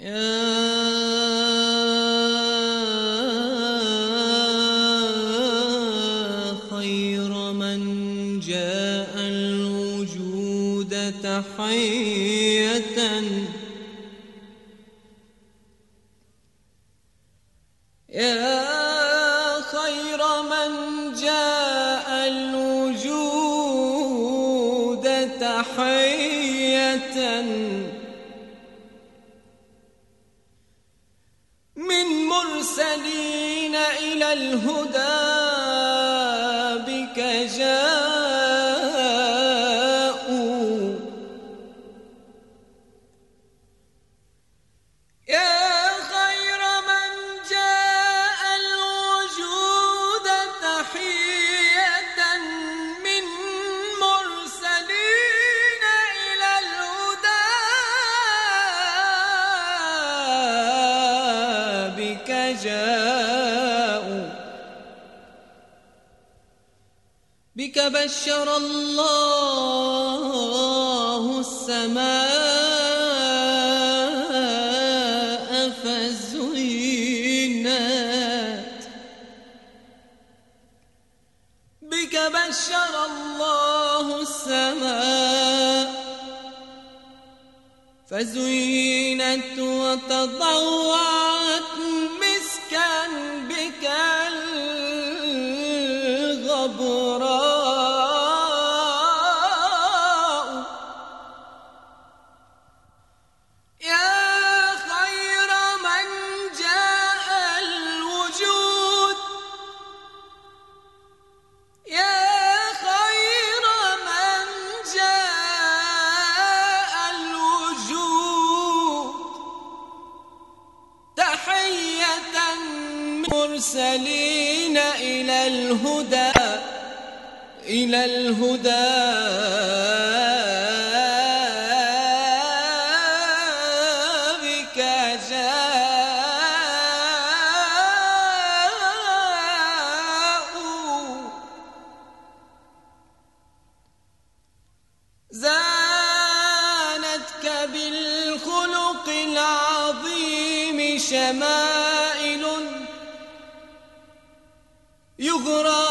يا خير من جاء الوجود تحية. يا خير من جاء الوجود تحية. مرسلين إلى الهدى. بك بشر الله السماء فزينت. بك بشر الله السماء فزينت وتضوعت مسكا بك الغبراء من مرسلين إلى الهدى إلى الهدى. بك جاءوا. زانتك بالخلق العظيم شمائل يغرى